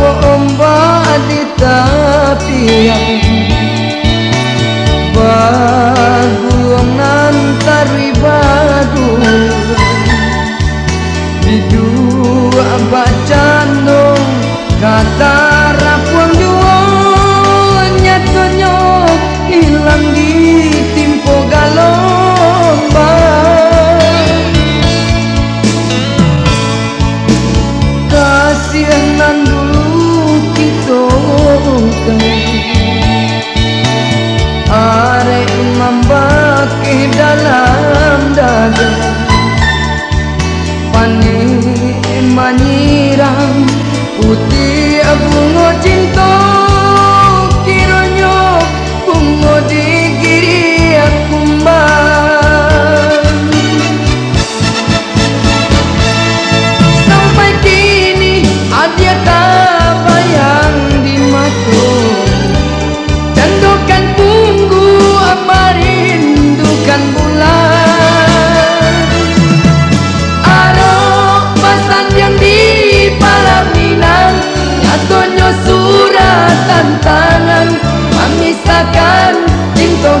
wa umbadi tapiang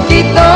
poquito.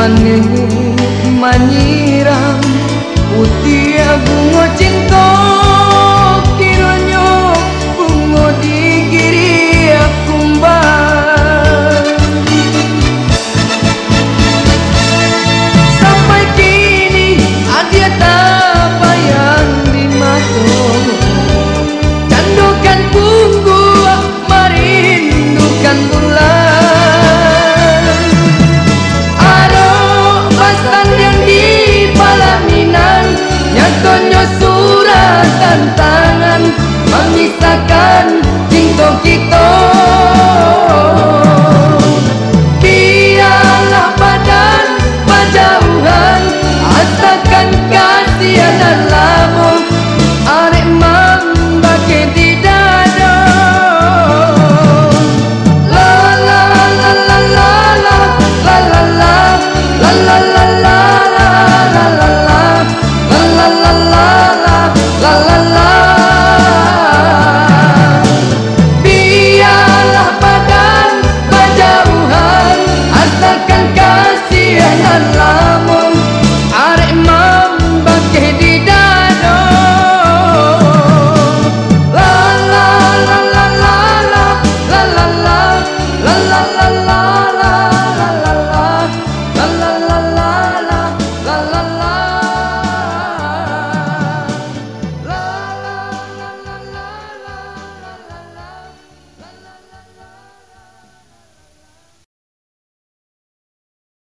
manik manyiram putih bunga cinta.